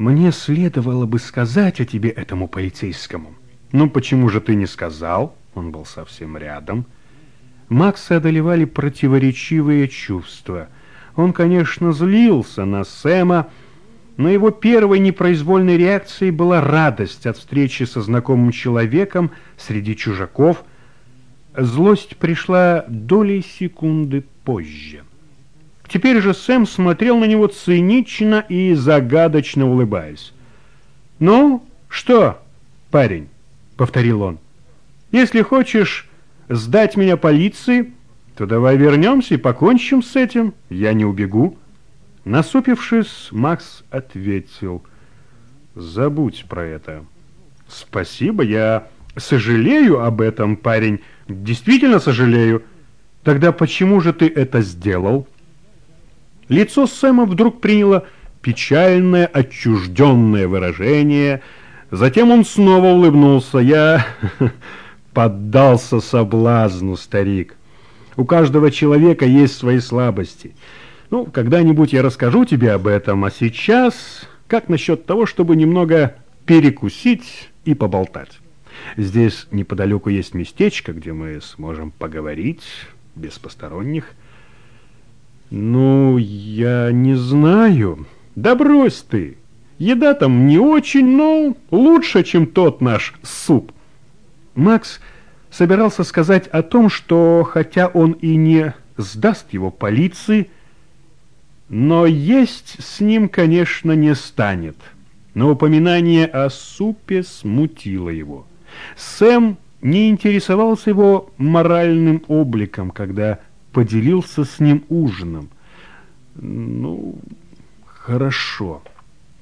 Мне следовало бы сказать о тебе этому полицейскому. Ну, почему же ты не сказал? Он был совсем рядом. Макса одолевали противоречивые чувства. Он, конечно, злился на Сэма, но его первой непроизвольной реакцией была радость от встречи со знакомым человеком среди чужаков. Злость пришла долей секунды позже. Теперь же Сэм смотрел на него цинично и загадочно улыбаясь. «Ну, что, парень?» — повторил он. «Если хочешь сдать меня полиции, то давай вернемся и покончим с этим. Я не убегу». Насупившись, Макс ответил. «Забудь про это». «Спасибо, я сожалею об этом, парень. Действительно сожалею. Тогда почему же ты это сделал?» Лицо Сэма вдруг приняло печальное, отчужденное выражение. Затем он снова улыбнулся. Я поддался соблазну, старик. У каждого человека есть свои слабости. Ну, когда-нибудь я расскажу тебе об этом, а сейчас как насчет того, чтобы немного перекусить и поболтать? Здесь неподалеку есть местечко, где мы сможем поговорить без посторонних. «Ну, я не знаю. Да брось ты. Еда там не очень, но лучше, чем тот наш суп». Макс собирался сказать о том, что хотя он и не сдаст его полиции, но есть с ним, конечно, не станет. Но упоминание о супе смутило его. Сэм не интересовался его моральным обликом, когда поделился с ним ужином. Ну, хорошо.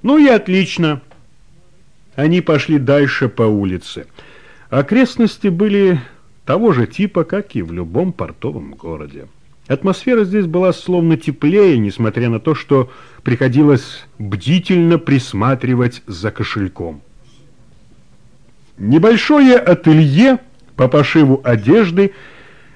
Ну и отлично. Они пошли дальше по улице. Окрестности были того же типа, как и в любом портовом городе. Атмосфера здесь была словно теплее, несмотря на то, что приходилось бдительно присматривать за кошельком. Небольшое ателье по пошиву одежды,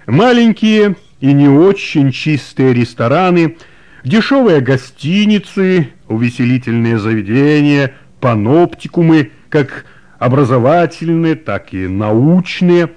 маленькие и не очень чистые рестораны, дешевые гостиницы, увеселительные заведения, паноптикумы, как образовательные, так и научные,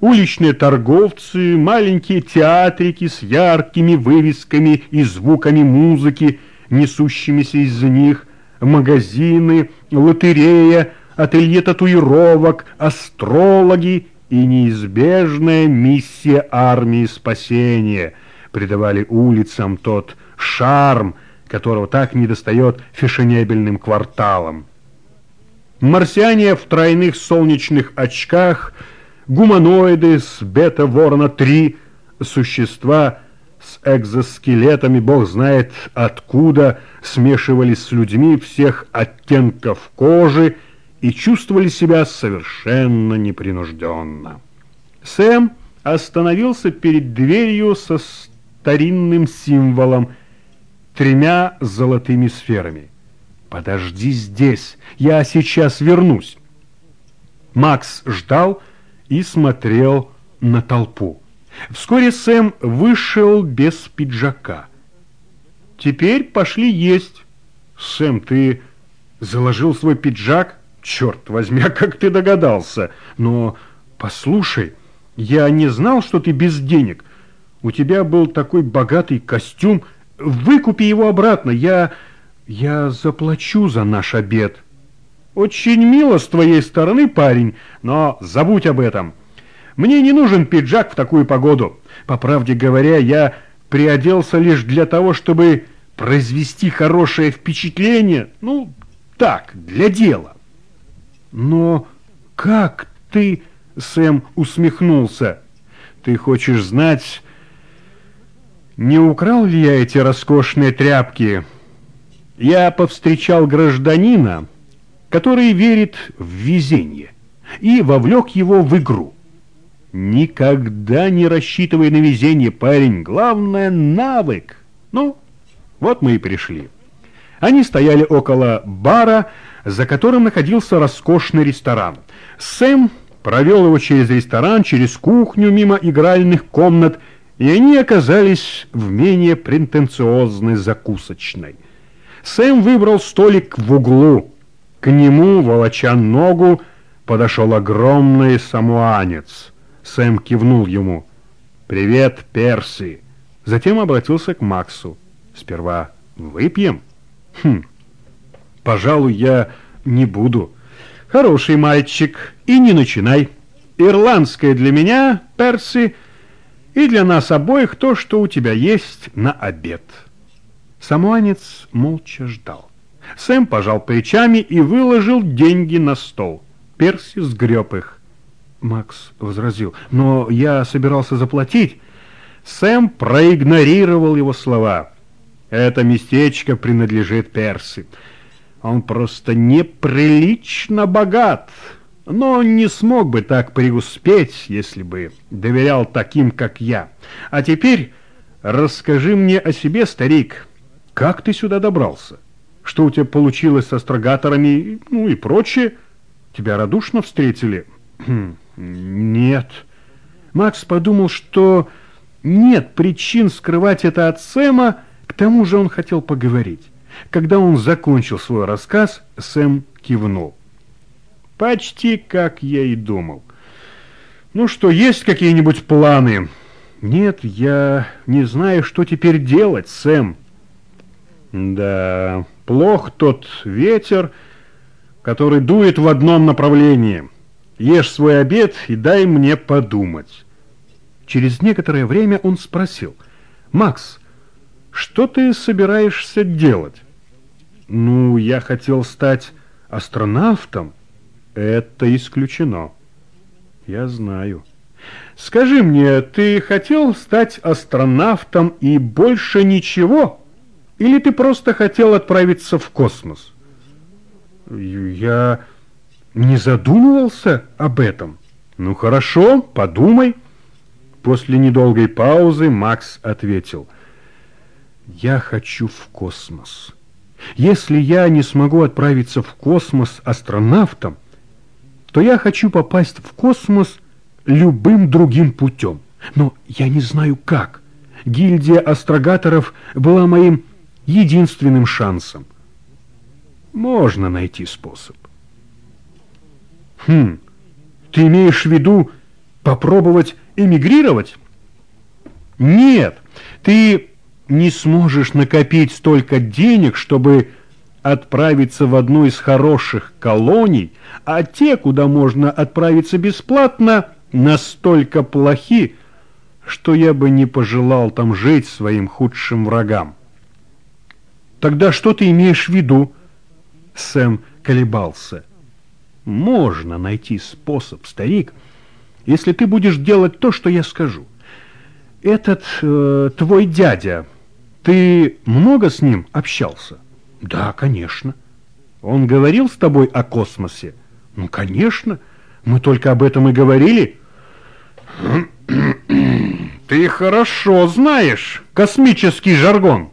уличные торговцы, маленькие театрики с яркими вывесками и звуками музыки, несущимися из них, магазины, лотерея, ателье татуировок, астрологи и неизбежная миссия армии спасения придавали улицам тот шарм, которого так недостает фешенебельным кварталам. Марсиане в тройных солнечных очках, гуманоиды с бета-ворона-3, существа с экзоскелетами, бог знает откуда, смешивались с людьми всех оттенков кожи, и чувствовали себя совершенно непринужденно. Сэм остановился перед дверью со старинным символом, тремя золотыми сферами. «Подожди здесь, я сейчас вернусь». Макс ждал и смотрел на толпу. Вскоре Сэм вышел без пиджака. «Теперь пошли есть». «Сэм, ты заложил свой пиджак?» Черт возьми, а как ты догадался? Но послушай, я не знал, что ты без денег. У тебя был такой богатый костюм. Выкупи его обратно. Я... я заплачу за наш обед. Очень мило с твоей стороны, парень, но забудь об этом. Мне не нужен пиджак в такую погоду. По правде говоря, я приоделся лишь для того, чтобы произвести хорошее впечатление. Ну, так, для дела. «Но как ты...» — Сэм усмехнулся. «Ты хочешь знать, не украл ли я эти роскошные тряпки? Я повстречал гражданина, который верит в везение, и вовлек его в игру. Никогда не рассчитывай на везение, парень, главное — навык. Ну, вот мы и пришли». Они стояли около бара, за которым находился роскошный ресторан. Сэм провел его через ресторан, через кухню, мимо игральных комнат, и они оказались в менее претенциозной закусочной. Сэм выбрал столик в углу. К нему, волоча ногу, подошел огромный самуанец. Сэм кивнул ему. «Привет, Перси!» Затем обратился к Максу. «Сперва выпьем?» «Хм, пожалуй, я не буду». «Хороший мальчик, и не начинай. Ирландское для меня, Перси, и для нас обоих то, что у тебя есть на обед». Самуанец молча ждал. Сэм пожал плечами и выложил деньги на стол. Перси сгреб их. Макс возразил, но я собирался заплатить. Сэм проигнорировал его слова. Это местечко принадлежит Перси. Он просто неприлично богат, но он не смог бы так преуспеть, если бы доверял таким, как я. А теперь расскажи мне о себе, старик. Как ты сюда добрался? Что у тебя получилось с астрогаторами, ну и прочее? Тебя радушно встретили? Хм, нет. Макс подумал, что нет причин скрывать это от Сэма, к тому же он хотел поговорить. Когда он закончил свой рассказ, Сэм кивнул. Почти как я и думал. Ну что, есть какие-нибудь планы? Нет, я не знаю, что теперь делать, Сэм. Да, плох тот ветер, который дует в одном направлении. Ешь свой обед и дай мне подумать. Через некоторое время он спросил, «Макс, что ты собираешься делать?» «Ну, я хотел стать астронавтом». «Это исключено». «Я знаю». «Скажи мне, ты хотел стать астронавтом и больше ничего?» Или ты просто хотел отправиться в космос? Я не задумывался об этом. Ну хорошо, подумай. После недолгой паузы Макс ответил. Я хочу в космос. Если я не смогу отправиться в космос астронавтом, то я хочу попасть в космос любым другим путем. Но я не знаю как. Гильдия астрогаторов была моим единственным шансом. Можно найти способ. Хм, ты имеешь в виду попробовать эмигрировать? Нет, ты не сможешь накопить столько денег, чтобы отправиться в одну из хороших колоний, а те, куда можно отправиться бесплатно, настолько плохи, что я бы не пожелал там жить своим худшим врагам. Тогда что ты имеешь в виду? Сэм колебался. Можно найти способ, старик, если ты будешь делать то, что я скажу. Этот э, твой дядя, ты много с ним общался? Да, конечно. Он говорил с тобой о космосе? Ну, конечно. Мы только об этом и говорили. Ты хорошо знаешь космический жаргон.